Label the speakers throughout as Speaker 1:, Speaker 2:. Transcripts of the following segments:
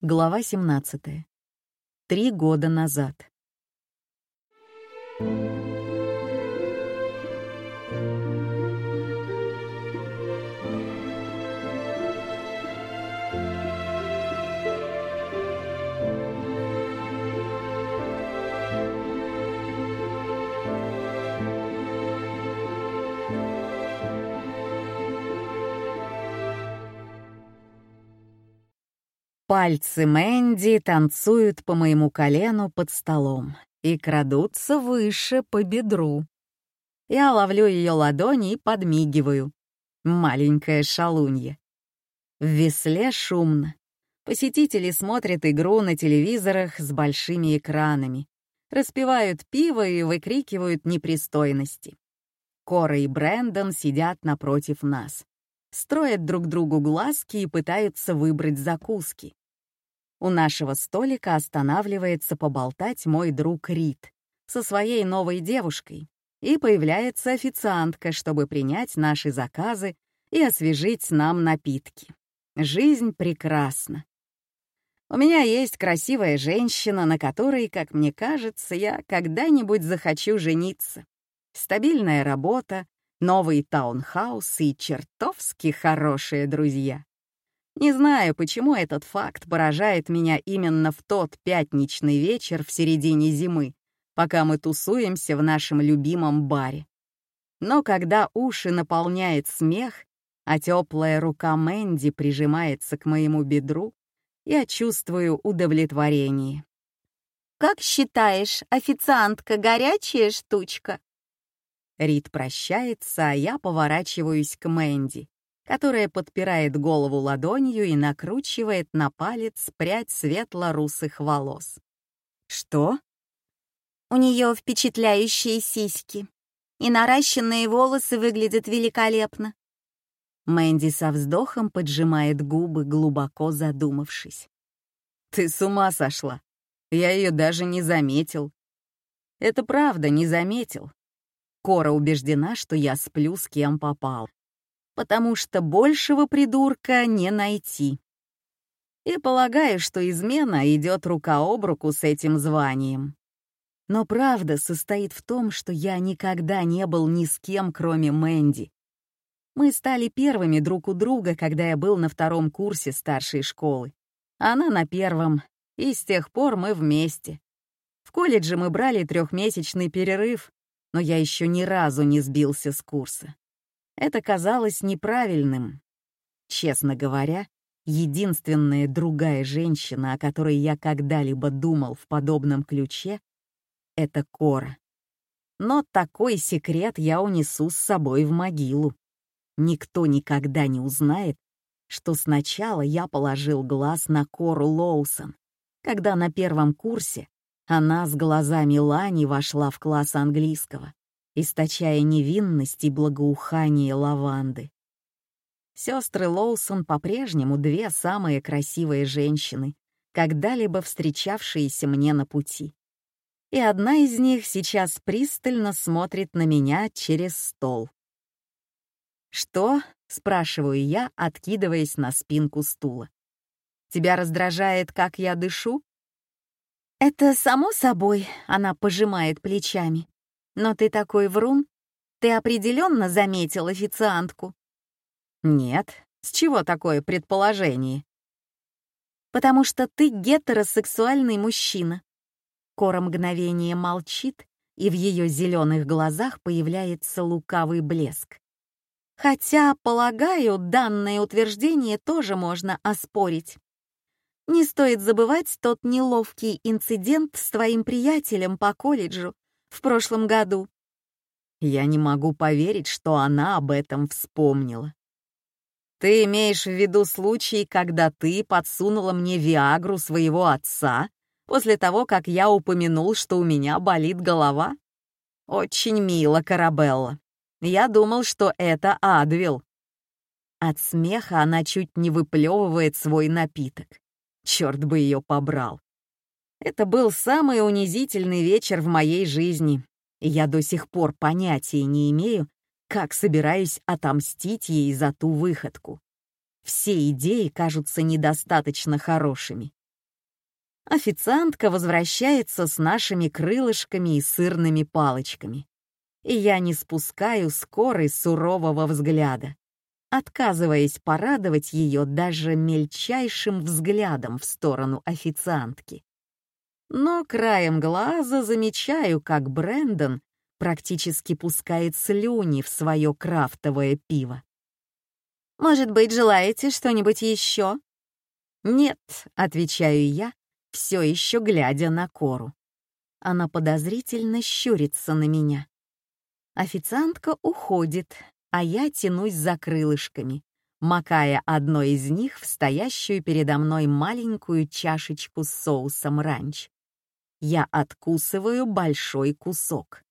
Speaker 1: Глава 17. Три года назад. Пальцы Мэнди танцуют по моему колену под столом и крадутся выше по бедру. Я ловлю ее ладони и подмигиваю. Маленькая шалунья. В весле шумно. Посетители смотрят игру на телевизорах с большими экранами, распивают пиво и выкрикивают непристойности. Кора и Брэндон сидят напротив нас, строят друг другу глазки и пытаются выбрать закуски. У нашего столика останавливается поболтать мой друг Рид со своей новой девушкой, и появляется официантка, чтобы принять наши заказы и освежить нам напитки. Жизнь прекрасна. У меня есть красивая женщина, на которой, как мне кажется, я когда-нибудь захочу жениться. Стабильная работа, новый таунхаус и чертовски хорошие друзья. Не знаю, почему этот факт поражает меня именно в тот пятничный вечер в середине зимы, пока мы тусуемся в нашем любимом баре. Но когда уши наполняет смех, а теплая рука Мэнди прижимается к моему бедру, я чувствую удовлетворение.
Speaker 2: «Как считаешь, официантка горячая штучка?»
Speaker 1: Рид прощается, а я поворачиваюсь к Мэнди которая подпирает голову ладонью и накручивает на палец прядь светло-русых волос. «Что?»
Speaker 2: «У нее впечатляющие сиськи, и наращенные волосы выглядят великолепно».
Speaker 1: Мэнди со вздохом поджимает губы, глубоко задумавшись. «Ты с ума сошла! Я ее даже не заметил». «Это правда, не заметил. Кора убеждена, что я сплю с кем попал потому что большего придурка не найти. И полагаю, что измена идет рука об руку с этим званием. Но правда состоит в том, что я никогда не был ни с кем, кроме Мэнди. Мы стали первыми друг у друга, когда я был на втором курсе старшей школы. Она на первом, и с тех пор мы вместе. В колледже мы брали трехмесячный перерыв, но я еще ни разу не сбился с курса. Это казалось неправильным. Честно говоря, единственная другая женщина, о которой я когда-либо думал в подобном ключе, — это Кора. Но такой секрет я унесу с собой в могилу. Никто никогда не узнает, что сначала я положил глаз на Кору Лоусон, когда на первом курсе она с глазами Лани вошла в класс английского источая невинность и благоухание лаванды. Сестры Лоусон по-прежнему две самые красивые женщины, когда-либо встречавшиеся мне на пути. И одна из них сейчас пристально смотрит на меня через стол. «Что?» — спрашиваю я, откидываясь на спинку стула. «Тебя раздражает, как я дышу?»
Speaker 2: «Это само собой», — она пожимает плечами. Но ты такой врун. Ты определенно заметил официантку.
Speaker 1: Нет. С чего такое предположение?
Speaker 2: Потому что ты гетеросексуальный мужчина. Кора мгновение молчит, и в ее зеленых глазах появляется лукавый блеск. Хотя, полагаю, данное утверждение тоже можно оспорить. Не стоит забывать тот неловкий инцидент с твоим приятелем по колледжу, в прошлом году.
Speaker 1: Я не могу поверить, что она об этом вспомнила. Ты имеешь в виду случай, когда ты подсунула мне Виагру своего отца после того, как я упомянул, что у меня болит голова? Очень мило, Карабелла. Я думал, что это Адвил. От смеха она чуть не выплевывает свой напиток. Черт бы ее побрал. Это был самый унизительный вечер в моей жизни, и я до сих пор понятия не имею, как собираюсь отомстить ей за ту выходку. Все идеи кажутся недостаточно хорошими,
Speaker 2: Официантка возвращается с нашими крылышками и сырными палочками. И я не спускаю скорой сурового взгляда, отказываясь порадовать ее даже мельчайшим взглядом в сторону официантки. Но краем глаза замечаю, как Брэндон практически пускает слюни в свое крафтовое пиво. «Может быть, желаете что-нибудь еще?» «Нет», — отвечаю я, все еще глядя на Кору. Она подозрительно щурится на меня. Официантка уходит, а я тянусь за крылышками, макая одно из них в стоящую передо мной маленькую чашечку с соусом ранч. Я откусываю большой кусок.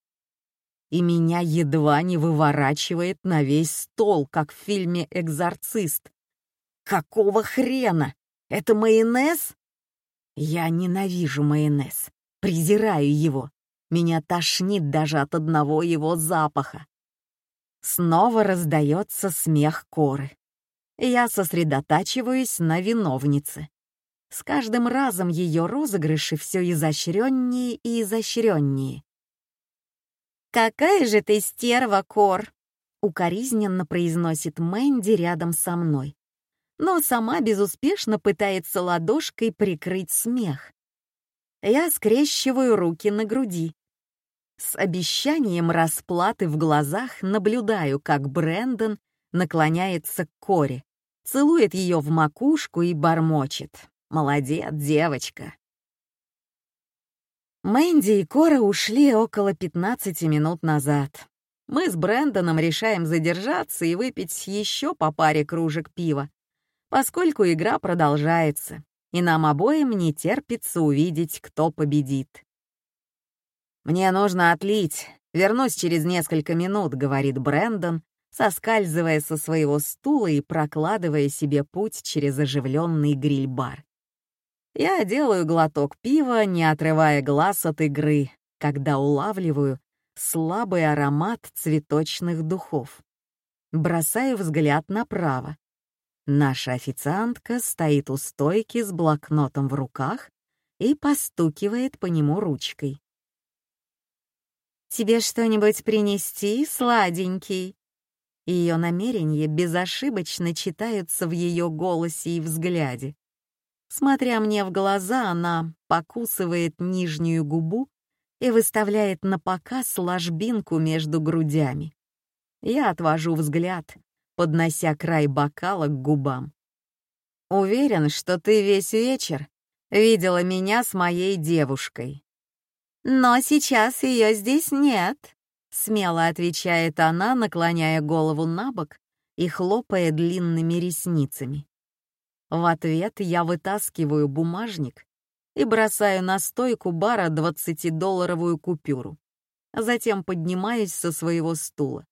Speaker 2: И меня едва не выворачивает на весь стол, как в фильме «Экзорцист». Какого хрена? Это майонез? Я ненавижу майонез, презираю его. Меня тошнит даже от одного его запаха. Снова раздается смех коры. Я сосредотачиваюсь на виновнице. С каждым разом ее розыгрыши все изощреннее и изощреннее. «Какая же ты стерва, Кор!» — укоризненно произносит Мэнди рядом со мной, но сама безуспешно пытается ладошкой прикрыть смех. Я скрещиваю руки на груди. С обещанием расплаты в глазах наблюдаю, как Брэндон наклоняется к Коре, целует ее в макушку и бормочет. «Молодец, девочка!» Мэнди и Кора ушли около 15 минут назад. Мы с Брэндоном решаем задержаться и выпить еще по паре кружек пива, поскольку игра продолжается, и нам обоим не терпится увидеть, кто победит. «Мне нужно отлить. Вернусь через несколько минут», — говорит Брэндон, соскальзывая со своего стула и прокладывая себе путь через оживленный гриль-бар. Я делаю глоток пива, не отрывая глаз от игры, когда улавливаю слабый аромат цветочных духов. Бросаю взгляд направо. Наша официантка стоит у стойки с блокнотом в руках и постукивает по нему ручкой. «Тебе что-нибудь принести, сладенький?» Ее намерения безошибочно читаются в ее голосе и взгляде. Смотря мне в глаза, она покусывает нижнюю губу и выставляет на показ ложбинку между грудями. Я отвожу взгляд, поднося край бокала к губам. «Уверен, что ты весь вечер видела меня с моей девушкой», «Но сейчас ее здесь нет», — смело отвечает она, наклоняя голову на бок и хлопая длинными ресницами. В ответ я вытаскиваю бумажник и бросаю на стойку бара двадцатидолларовую купюру. Затем поднимаюсь со своего стула.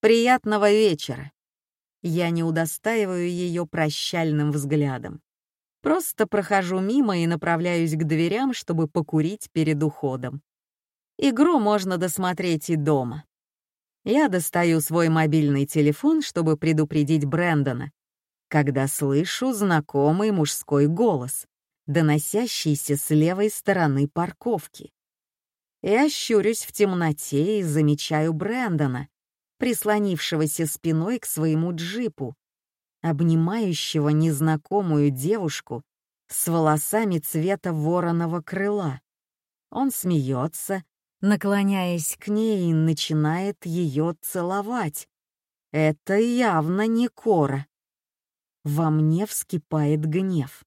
Speaker 2: «Приятного вечера!» Я не удостаиваю ее прощальным взглядом. Просто прохожу мимо и направляюсь к дверям, чтобы покурить перед уходом. Игру можно досмотреть и дома. Я достаю свой мобильный телефон, чтобы предупредить Брэндона, когда слышу знакомый мужской голос, доносящийся с левой стороны парковки. Я щурюсь в темноте и замечаю Брэндона, прислонившегося спиной к своему джипу, обнимающего незнакомую девушку с волосами цвета вороного крыла. Он смеется, наклоняясь к ней и начинает ее целовать. Это явно не Кора. Во мне вскипает гнев.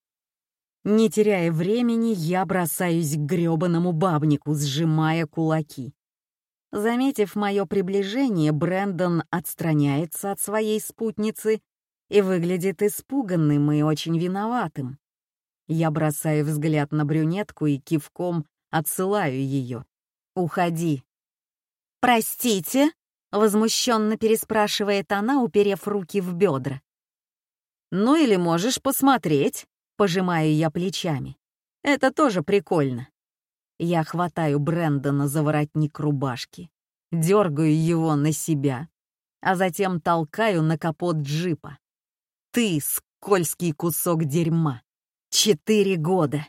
Speaker 2: Не теряя времени, я бросаюсь к грёбаному бабнику, сжимая кулаки. Заметив мое приближение, Брэндон отстраняется от своей спутницы и выглядит испуганным и очень виноватым. Я бросаю взгляд на брюнетку и кивком отсылаю ее. «Уходи». «Простите?» — возмущенно переспрашивает она, уперев руки в бедра. «Ну или можешь посмотреть», — пожимаю я плечами. «Это тоже прикольно». Я хватаю Брэндона за воротник рубашки, дергаю его на себя, а затем толкаю на капот джипа. Ты — скользкий кусок дерьма. Четыре года.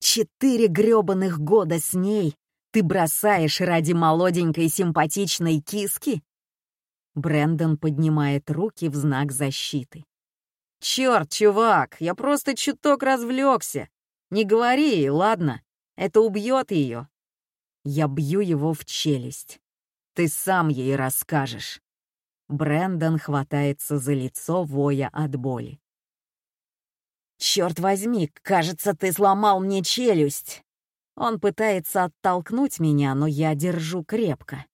Speaker 2: четыре грёбаных года с ней ты бросаешь ради молоденькой симпатичной киски?» Брэндон поднимает руки в знак защиты.
Speaker 1: «Чёрт, чувак, я просто чуток развлекся. Не говори ей, ладно? Это убьет ее.
Speaker 2: Я бью его в челюсть. Ты сам ей расскажешь. Брэндон хватается за лицо, воя от боли. «Черт возьми, кажется, ты сломал мне челюсть!» Он пытается оттолкнуть меня, но я держу крепко.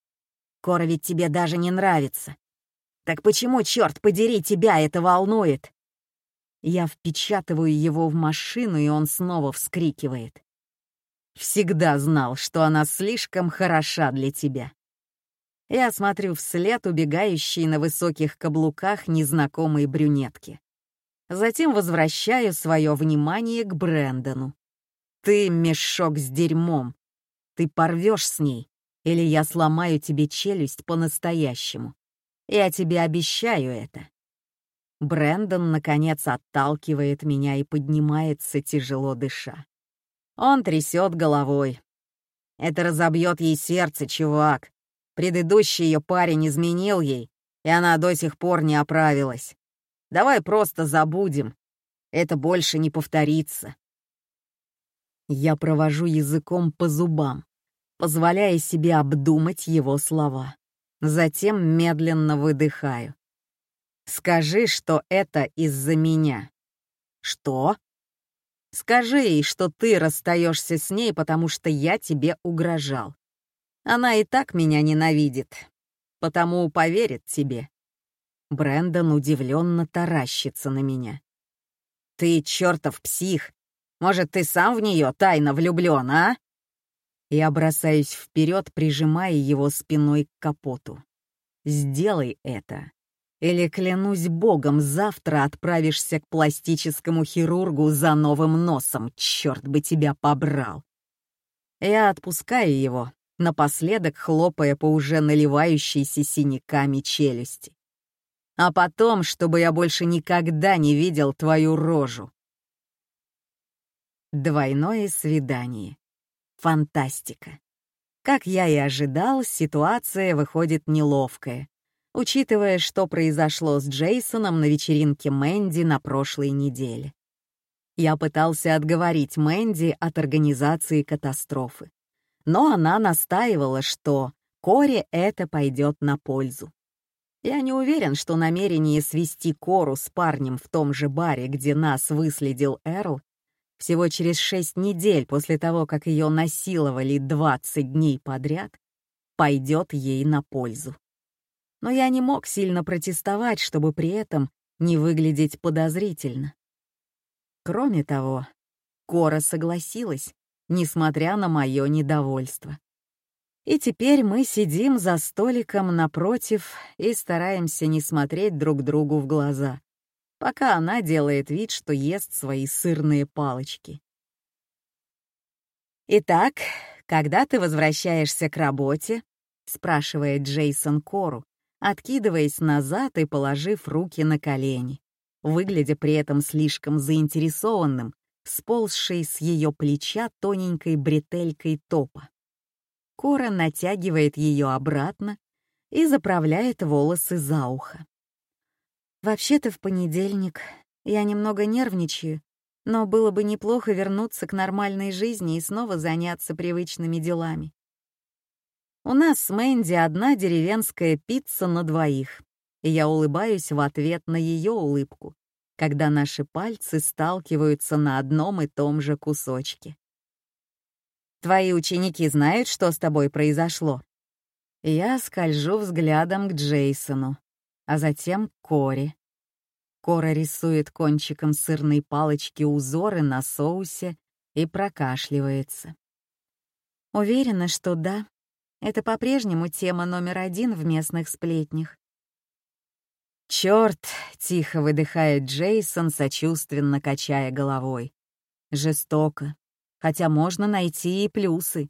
Speaker 2: Кора ведь тебе даже не нравится. Так почему, черт подери, тебя это волнует? Я впечатываю его в машину, и он снова вскрикивает. Всегда знал, что она слишком хороша для тебя. Я смотрю вслед убегающей на высоких каблуках незнакомой брюнетки. Затем возвращаю свое внимание к Брэндону. Ты мешок с дерьмом. Ты порвешь с ней, или я сломаю тебе челюсть по-настоящему. Я тебе обещаю это. Брэндон, наконец, отталкивает меня и поднимается, тяжело дыша. Он трясет головой. Это разобьет ей сердце, чувак. Предыдущий ее парень изменил ей, и она до сих пор не оправилась. Давай просто забудем. Это больше не повторится. Я провожу языком по зубам, позволяя себе обдумать его слова. Затем медленно выдыхаю. «Скажи, что это из-за меня». «Что?» Скажи ей, что ты расстаешься с ней, потому что я тебе угрожал. Она и так меня ненавидит, потому поверит тебе». Брэндон удивленно таращится на меня. «Ты чертов псих! Может, ты сам в нее тайно влюблен, а?» Я бросаюсь вперед, прижимая его спиной к капоту. «Сделай это, или, клянусь богом, завтра отправишься к пластическому хирургу за новым носом, черт бы тебя побрал. Я отпускаю его, напоследок хлопая по уже наливающейся синяками челюсти. А потом, чтобы я больше никогда не видел твою рожу. Двойное свидание. Фантастика. Как я и ожидал, ситуация выходит неловкая учитывая, что произошло с Джейсоном на вечеринке Мэнди на прошлой неделе. Я пытался отговорить Мэнди от организации катастрофы, но она настаивала, что Коре это пойдет на пользу. Я не уверен, что намерение свести Кору с парнем в том же баре, где нас выследил Эрл, всего через шесть недель после того, как ее насиловали 20 дней подряд, пойдет ей на пользу но я не мог сильно протестовать, чтобы при этом не выглядеть подозрительно. Кроме того, Кора согласилась, несмотря на мое недовольство. И теперь мы сидим за столиком напротив и стараемся не смотреть друг другу в глаза, пока она делает вид, что ест свои сырные палочки. «Итак, когда ты возвращаешься к работе?» — спрашивает Джейсон Кору, откидываясь назад и положив руки на колени, выглядя при этом слишком заинтересованным, сползшей с ее плеча тоненькой бретелькой топа. Кора натягивает ее обратно и заправляет волосы за ухо. «Вообще-то в понедельник я немного нервничаю, но было бы неплохо вернуться к нормальной жизни и снова заняться привычными делами. У нас с Мэнди одна деревенская пицца на двоих, и я улыбаюсь в ответ на ее улыбку, когда наши пальцы сталкиваются на одном и том же кусочке. «Твои ученики знают, что с тобой произошло?» Я скольжу взглядом к Джейсону, а затем к Кори. Кора рисует кончиком сырной палочки узоры на соусе и прокашливается. Уверена, что да. Это по-прежнему тема номер один в местных сплетнях. «Чёрт!» — тихо выдыхает Джейсон, сочувственно качая головой. «Жестоко. Хотя можно найти и плюсы.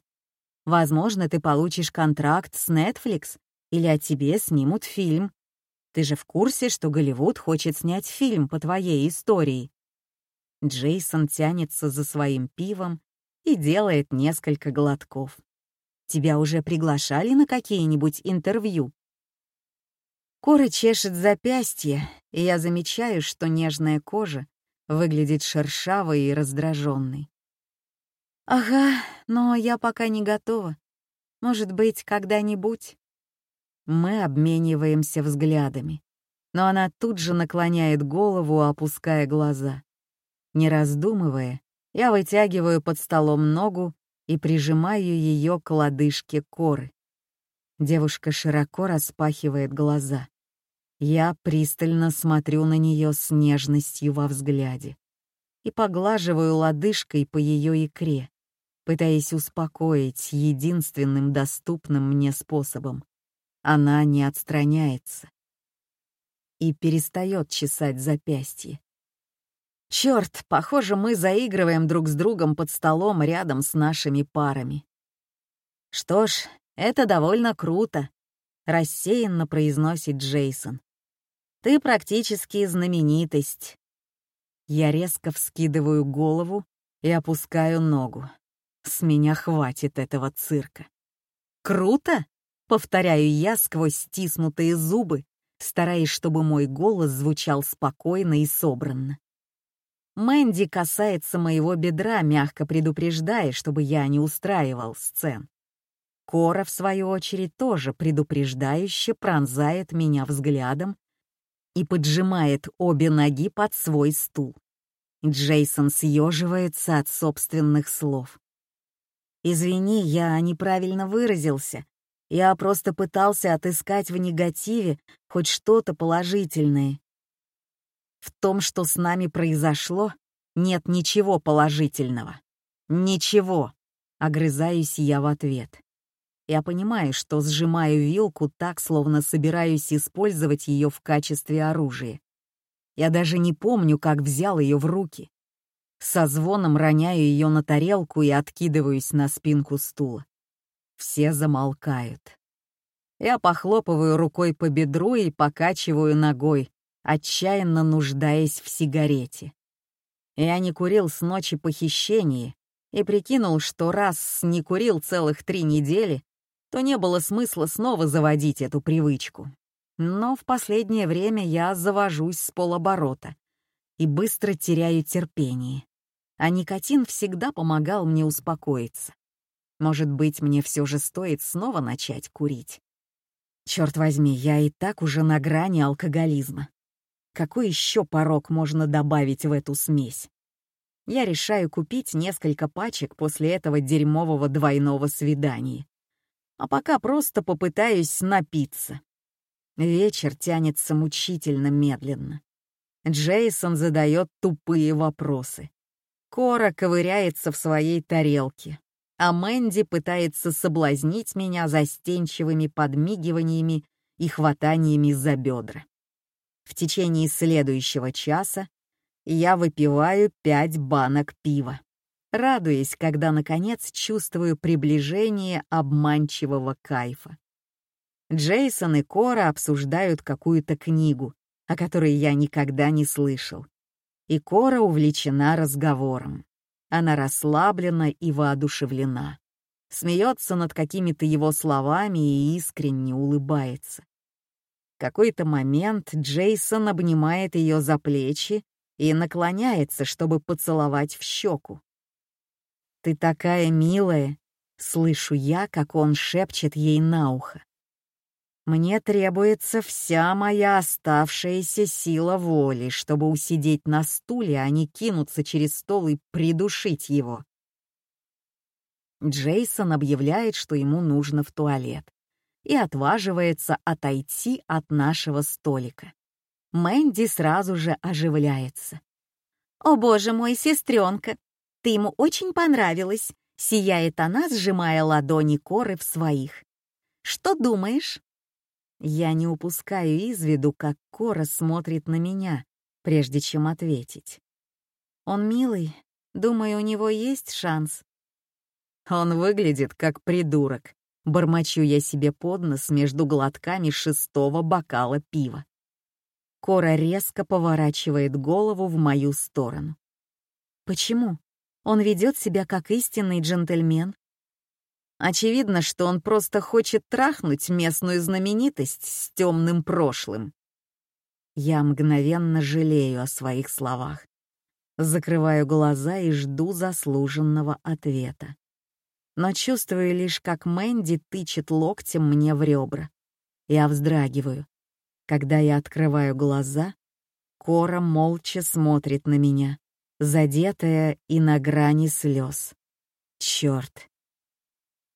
Speaker 2: Возможно, ты получишь контракт с Netflix, или о тебе снимут фильм. Ты же в курсе, что Голливуд хочет снять фильм по твоей истории?» Джейсон тянется за своим пивом
Speaker 1: и делает несколько глотков. Тебя уже приглашали на какие-нибудь интервью? Кора чешет запястье, и я замечаю, что нежная кожа выглядит шершавой и раздраженной. «Ага, но я пока не готова. Может быть, когда-нибудь?» Мы обмениваемся взглядами, но она тут же наклоняет голову, опуская глаза. Не раздумывая, я вытягиваю под столом ногу и прижимаю ее к лодыжке коры. Девушка широко распахивает глаза. Я пристально смотрю на нее с нежностью во взгляде и поглаживаю лодыжкой по ее икре, пытаясь успокоить единственным доступным мне способом. Она не отстраняется и перестает чесать запястье. Черт, похоже, мы заигрываем друг с другом под столом рядом с нашими парами. Что ж, это довольно круто, рассеянно произносит Джейсон. Ты практически знаменитость. Я резко вскидываю голову и опускаю ногу. С меня хватит этого цирка. «Круто!» — повторяю я сквозь стиснутые зубы, стараясь, чтобы мой голос звучал спокойно и собранно. Мэнди касается моего бедра, мягко предупреждая, чтобы я не устраивал сцен. Кора, в свою очередь, тоже предупреждающе пронзает меня взглядом и поджимает обе ноги под свой стул. Джейсон съеживается от собственных слов. «Извини, я неправильно выразился. Я просто пытался отыскать в негативе хоть что-то положительное. В том, что с нами произошло, нет ничего положительного. Ничего!» — огрызаюсь я в ответ. Я понимаю, что сжимаю вилку так, словно собираюсь использовать ее в качестве оружия. Я даже не помню, как взял ее в руки. Со звоном роняю ее на тарелку и откидываюсь на спинку стула. Все замолкают. Я похлопываю рукой по бедру и покачиваю ногой, отчаянно нуждаясь в сигарете. Я не курил с ночи похищения и прикинул, что раз не курил целых три недели, то не было смысла снова заводить эту привычку. Но в последнее время я завожусь с полоборота и быстро теряю терпение. А никотин всегда помогал мне успокоиться. Может быть, мне все же стоит снова начать курить. Черт возьми, я и так уже на грани алкоголизма. Какой еще порог можно добавить в эту смесь? Я решаю купить несколько пачек после этого дерьмового двойного свидания а пока просто попытаюсь напиться. Вечер тянется мучительно медленно. Джейсон задает тупые вопросы. Кора ковыряется в своей тарелке, а Мэнди пытается соблазнить меня застенчивыми подмигиваниями и хватаниями за бедра. В течение следующего часа я выпиваю пять банок пива радуясь, когда, наконец, чувствую приближение обманчивого кайфа. Джейсон и Кора обсуждают какую-то книгу, о которой я никогда не слышал. И Кора увлечена разговором. Она расслаблена и воодушевлена. Смеется над какими-то его словами и искренне улыбается. Какой-то момент Джейсон обнимает ее за плечи и наклоняется, чтобы поцеловать в щеку. «Ты такая милая!» — слышу я, как он шепчет ей на ухо. «Мне требуется вся моя оставшаяся сила воли, чтобы усидеть на стуле, а не кинуться через стол и придушить его». Джейсон объявляет, что ему нужно в туалет, и отваживается отойти от нашего столика. Мэнди сразу же оживляется. «О боже мой, сестренка, ты ему очень понравилась», — сияет она, сжимая ладони Коры в своих. «Что думаешь?» Я не упускаю из виду, как Кора смотрит на меня, прежде чем ответить. «Он милый. Думаю, у него есть шанс». «Он выглядит как придурок», — бормочу я себе под нос между глотками шестого бокала пива. Кора резко поворачивает голову в мою сторону. «Почему?»
Speaker 2: Он ведет себя как истинный джентльмен. Очевидно, что он просто хочет трахнуть местную знаменитость с темным прошлым. Я мгновенно жалею о своих словах. Закрываю глаза и жду заслуженного ответа. Но чувствую лишь, как Мэнди тычет локтем мне в ребра. Я вздрагиваю. Когда я открываю глаза, Кора молча смотрит на меня, задетая и на грани слез. Черт.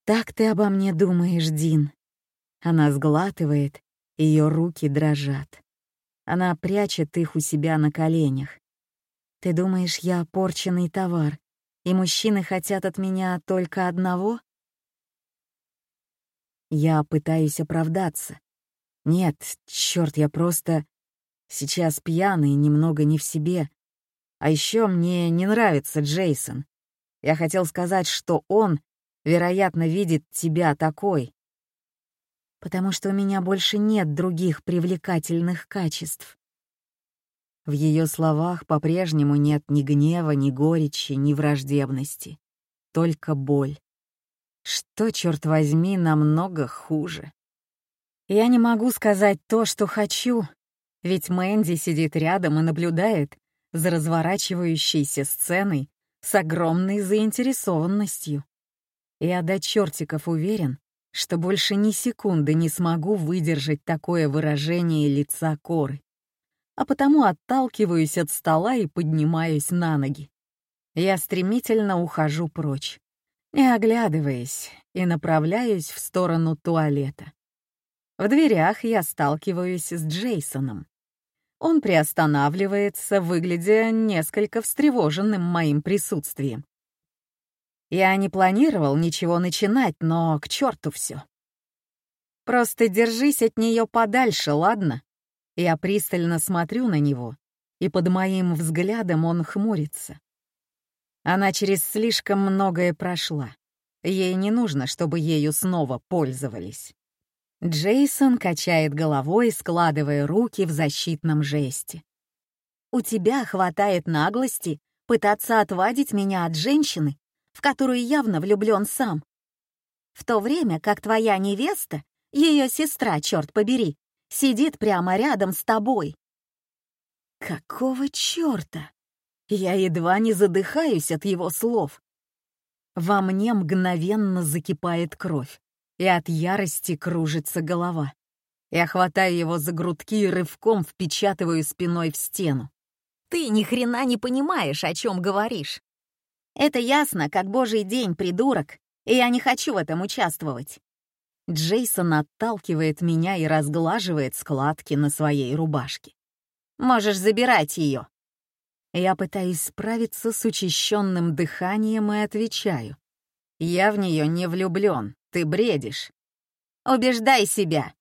Speaker 2: Так ты обо мне думаешь, Дин. Она сглатывает, ее руки дрожат. Она прячет их у себя на коленях. Ты думаешь, я порченный товар, и мужчины хотят от меня только одного? Я пытаюсь оправдаться. Нет, черт, я просто сейчас пьяный, немного не в себе. А еще мне не нравится Джейсон. Я хотел сказать, что он, вероятно, видит тебя такой. Потому что у меня больше нет других привлекательных качеств. В ее словах по-прежнему нет ни гнева, ни горечи, ни враждебности. Только боль. Что, черт возьми, намного хуже. Я не могу сказать то, что хочу, ведь Мэнди сидит рядом и наблюдает за разворачивающейся сценой с огромной заинтересованностью. Я до чертиков уверен, что больше ни секунды не смогу выдержать такое выражение лица Коры а потому отталкиваюсь от стола и поднимаюсь на ноги. Я стремительно ухожу прочь, не оглядываясь, и направляюсь в сторону туалета. В дверях я сталкиваюсь с Джейсоном. Он приостанавливается, выглядя несколько встревоженным моим присутствием. Я не планировал ничего начинать, но к черту все. Просто держись от нее подальше, ладно? Я пристально смотрю на него, и под моим взглядом он хмурится. Она через слишком многое прошла. Ей не нужно, чтобы ею снова пользовались. Джейсон качает головой, складывая руки в защитном жесте. «У тебя хватает наглости пытаться отвадить меня от женщины, в которую явно влюблен сам. В то время как твоя невеста, ее сестра, черт побери, сидит прямо рядом с тобой. Какого чёрта? Я едва не задыхаюсь от его слов. Во мне мгновенно закипает кровь, и от ярости кружится голова. Я хватаю его за грудки и рывком впечатываю спиной в стену. «Ты ни хрена не понимаешь, о чем говоришь. Это ясно, как божий день, придурок, и я не хочу в этом участвовать. Джейсон отталкивает меня и разглаживает складки на своей рубашке. «Можешь забирать ее». Я пытаюсь справиться с учащенным дыханием и отвечаю. «Я в нее не влюблен, ты бредишь». «Убеждай себя».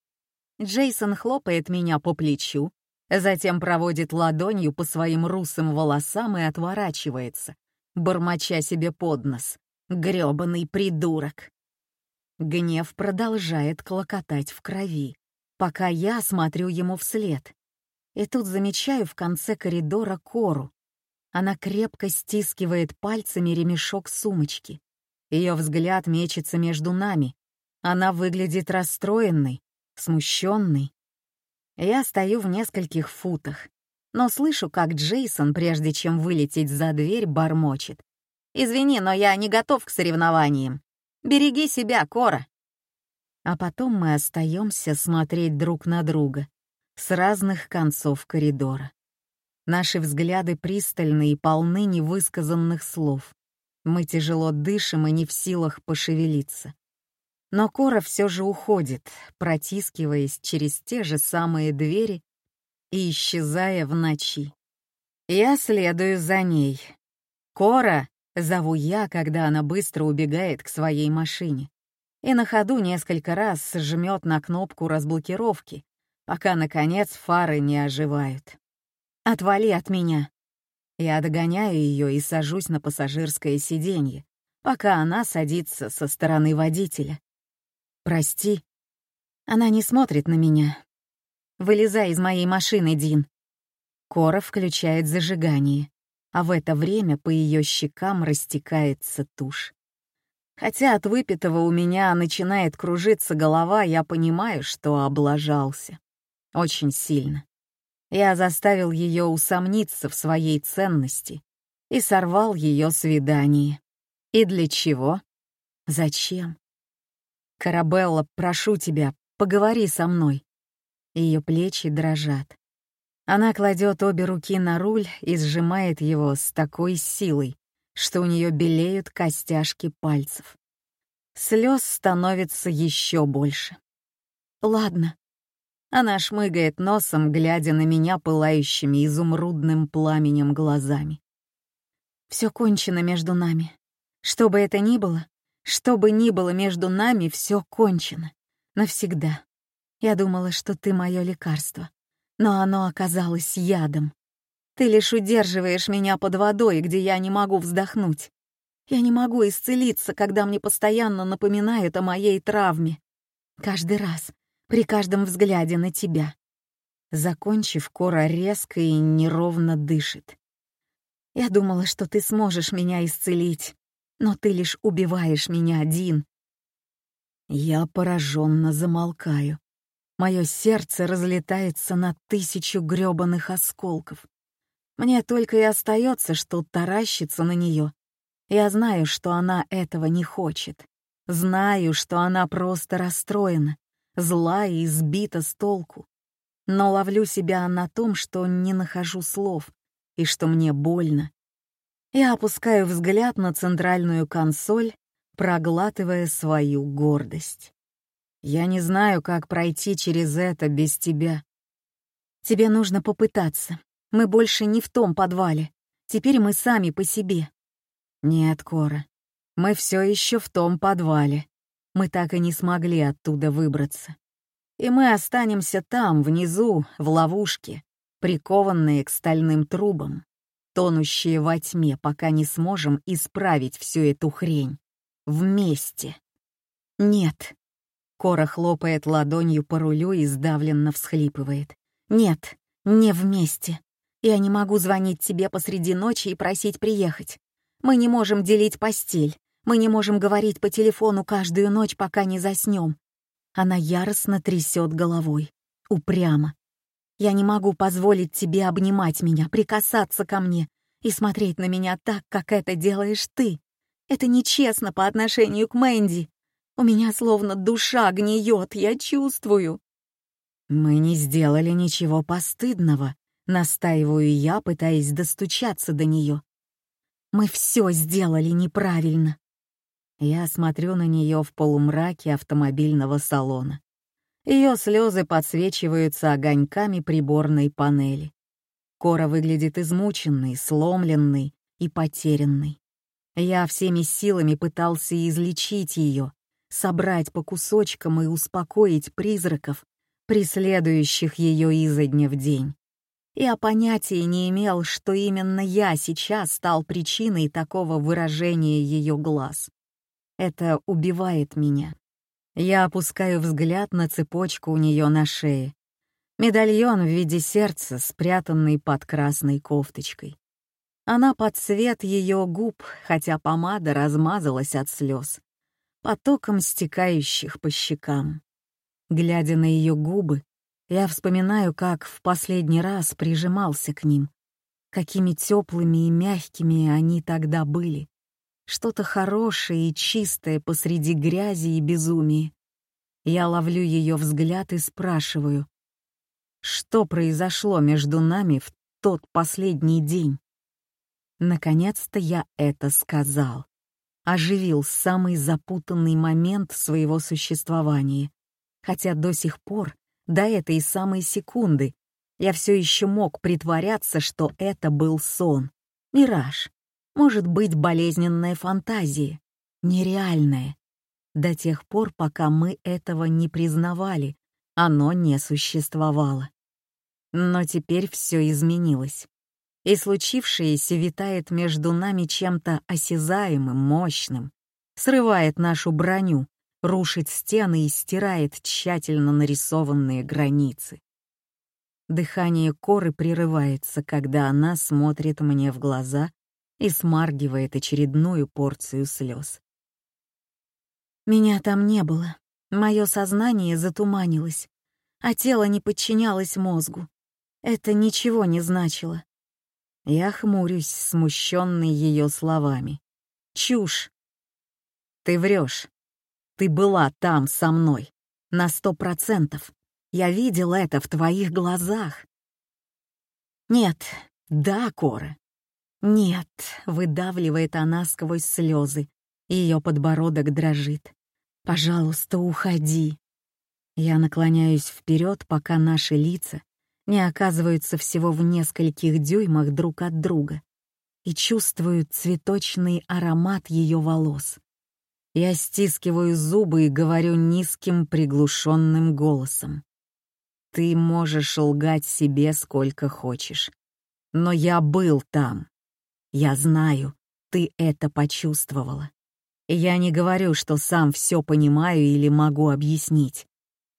Speaker 2: Джейсон хлопает меня по плечу, затем проводит ладонью по своим русым волосам и отворачивается, бормоча себе под нос. грёбаный придурок. Гнев продолжает клокотать в крови, пока я смотрю ему вслед. И тут замечаю в конце коридора кору. Она крепко стискивает пальцами ремешок сумочки. Ее взгляд мечется между нами. Она выглядит расстроенной, смущенной. Я стою в нескольких футах, но слышу, как Джейсон, прежде чем вылететь за дверь, бормочет. «Извини, но я не готов к соревнованиям. Береги себя, Кора!» А потом мы остаемся смотреть друг на друга с разных концов коридора. Наши взгляды пристальны и полны невысказанных слов. Мы тяжело дышим и не в силах пошевелиться. Но Кора все же уходит, протискиваясь через те же самые двери и исчезая в ночи. Я следую за ней. «Кора!» Зову я, когда она быстро убегает к своей машине. И на ходу несколько раз жмет на кнопку разблокировки, пока, наконец, фары не оживают. «Отвали от меня!» Я догоняю ее и сажусь на пассажирское сиденье, пока она садится со стороны водителя. «Прости». Она не смотрит на меня. «Вылезай из моей машины, Дин». Кора включает зажигание.
Speaker 1: А в это время по ее щекам растекается тушь. Хотя от выпитого у меня начинает кружиться голова, я понимаю, что облажался. Очень сильно. Я заставил ее усомниться в своей ценности и сорвал ее свидание. И для чего? Зачем? Карабелла, прошу тебя, поговори со мной. Ее плечи дрожат. Она кладет обе руки на руль и сжимает его с такой силой, что у нее белеют костяшки пальцев. Слез становится еще больше. Ладно. Она шмыгает носом, глядя на меня пылающими изумрудным пламенем глазами. Все кончено между нами. Что бы это ни было, что бы ни было между нами, все кончено. Навсегда. Я думала, что ты мое лекарство но оно оказалось ядом. Ты лишь удерживаешь меня под водой, где я не могу вздохнуть. Я не могу исцелиться, когда мне постоянно напоминают о моей травме. Каждый раз, при каждом взгляде на тебя. Закончив, Кора резко и неровно дышит. Я думала, что ты сможешь меня исцелить, но ты лишь убиваешь меня один. Я пораженно замолкаю. Мое сердце разлетается на тысячу грёбаных осколков. Мне только и остается, что таращиться на нее. Я знаю, что она этого не хочет. Знаю, что она просто расстроена, зла и сбита с толку. Но ловлю себя на том, что не нахожу слов и что мне больно. Я опускаю взгляд на центральную консоль, проглатывая свою гордость. Я не знаю, как пройти через это без тебя. Тебе нужно попытаться. Мы больше не в том подвале. Теперь мы сами по себе. Нет, Кора, мы все еще в том подвале. Мы так и не смогли оттуда выбраться. И мы останемся там, внизу, в ловушке, прикованные к стальным трубам, тонущие во тьме, пока не сможем исправить всю эту хрень. Вместе. Нет, Кора хлопает ладонью по рулю и сдавленно всхлипывает. «Нет, не вместе. Я не могу звонить тебе посреди ночи и просить приехать. Мы не можем делить постель. Мы не можем говорить по телефону каждую ночь, пока не заснем. Она яростно трясет головой. Упрямо. Я не могу позволить тебе обнимать меня, прикасаться ко мне и смотреть на меня так, как это делаешь ты. Это нечестно по отношению к Мэнди. У меня словно душа гниет, я чувствую. Мы не сделали ничего постыдного, настаиваю я, пытаясь достучаться до нее. Мы все сделали неправильно. Я смотрю на нее в полумраке автомобильного салона. Ее слезы подсвечиваются огоньками приборной панели. Кора выглядит измученной, сломленной и потерянной. Я всеми силами пытался излечить ее, собрать по кусочкам и успокоить призраков, преследующих ее изо дня в день. Я понятия не имел, что именно я сейчас стал причиной такого выражения ее глаз. Это убивает меня. Я опускаю взгляд на цепочку у нее на шее. Медальон в виде сердца, спрятанный под красной кофточкой. Она под цвет ее губ, хотя помада размазалась от слез потоком стекающих по щекам. Глядя на ее губы, я вспоминаю, как в последний раз прижимался к ним, какими теплыми и мягкими они тогда были. Что-то хорошее и чистое посреди грязи и безумия. Я ловлю ее взгляд и спрашиваю, что произошло между нами в тот последний день. Наконец-то я это сказал оживил самый запутанный момент своего существования. Хотя до сих пор, до этой самой секунды, я все еще мог притворяться, что это был сон, мираж, может быть, болезненная фантазия, нереальная. До тех пор, пока мы этого не признавали, оно не существовало. Но теперь все изменилось и случившееся витает между нами чем-то осязаемым, мощным, срывает нашу броню, рушит стены и стирает тщательно нарисованные границы. Дыхание коры прерывается, когда она смотрит мне в глаза и смаргивает очередную порцию слез. Меня там не было. Мое сознание затуманилось, а тело не подчинялось мозгу. Это ничего не значило. Я хмурюсь, смущенный ее словами. Чушь. Ты врешь. Ты была там со мной. На сто процентов. Я видел это в твоих глазах. Нет, да, Кора. Нет, выдавливает она сквозь слезы. Ее подбородок дрожит. Пожалуйста, уходи. Я наклоняюсь вперед, пока наши лица не оказываются всего в нескольких дюймах друг от друга и чувствую цветочный аромат ее волос. Я стискиваю зубы и говорю низким приглушенным голосом. Ты можешь лгать себе сколько хочешь. Но я был там. Я знаю, ты это почувствовала. Я не говорю, что сам все понимаю или могу объяснить.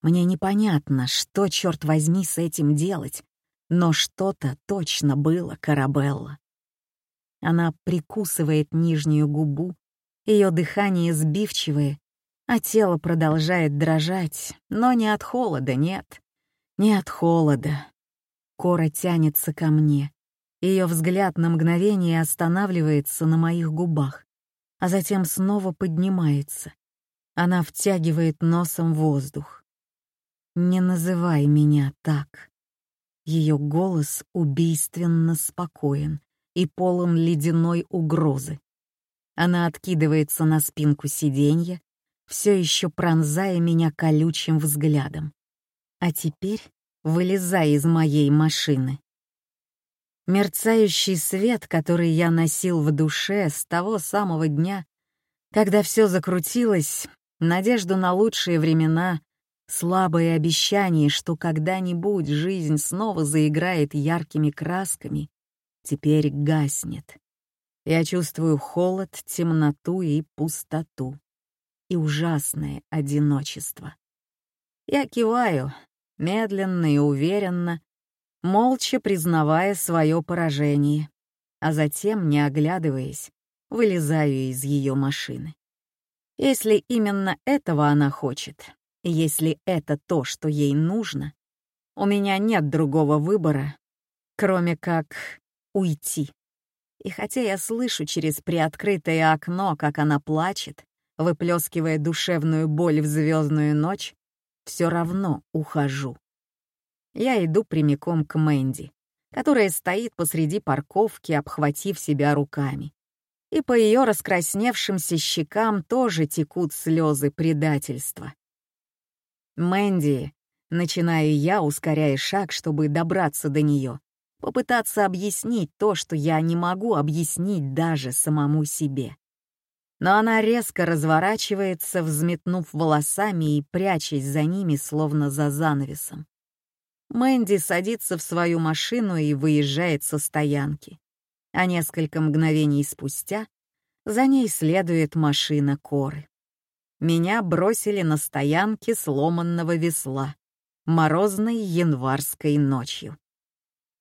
Speaker 1: Мне непонятно, что, черт возьми, с этим делать, но что-то точно было, Карабелла. Она прикусывает нижнюю губу, ее дыхание сбивчивое, а тело продолжает дрожать, но не от холода, нет. Не от холода. Кора тянется ко мне. Ее взгляд на мгновение останавливается на моих губах, а затем снова поднимается. Она втягивает носом воздух. «Не называй меня так». Ее голос убийственно спокоен и полон ледяной угрозы. Она откидывается на спинку сиденья, все еще пронзая меня колючим взглядом. А теперь вылезай из моей машины. Мерцающий свет, который я носил в душе с того самого дня, когда все закрутилось, надежду на лучшие времена, слабое обещание, что когда-нибудь жизнь снова заиграет яркими красками, теперь гаснет. Я чувствую холод, темноту и пустоту. И ужасное одиночество. Я киваю, медленно и уверенно, молча признавая свое поражение, а затем, не оглядываясь, вылезаю из ее машины. Если именно этого она хочет, если это то, что ей нужно, у меня нет другого выбора, кроме как уйти. И хотя я слышу через приоткрытое окно, как она плачет, выплескивая душевную боль в звездную ночь, все равно ухожу. Я иду прямиком к Мэнди, которая стоит посреди парковки, обхватив себя руками. И по ее раскрасневшимся щекам тоже текут слезы предательства. «Мэнди», начинаю я, ускоряя шаг, чтобы добраться до нее, попытаться объяснить то, что я не могу объяснить даже самому себе но она резко разворачивается, взметнув волосами и прячась за ними, словно за занавесом. Мэнди садится в свою машину и выезжает со стоянки, а несколько мгновений спустя за ней следует машина Коры. Меня бросили на стоянке сломанного весла морозной январской ночью.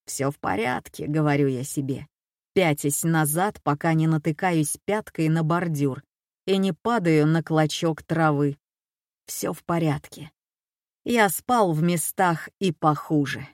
Speaker 1: «Все в порядке», — говорю я себе пятясь назад, пока не натыкаюсь пяткой на бордюр и не падаю на клочок травы. Все в порядке. Я спал в местах и похуже.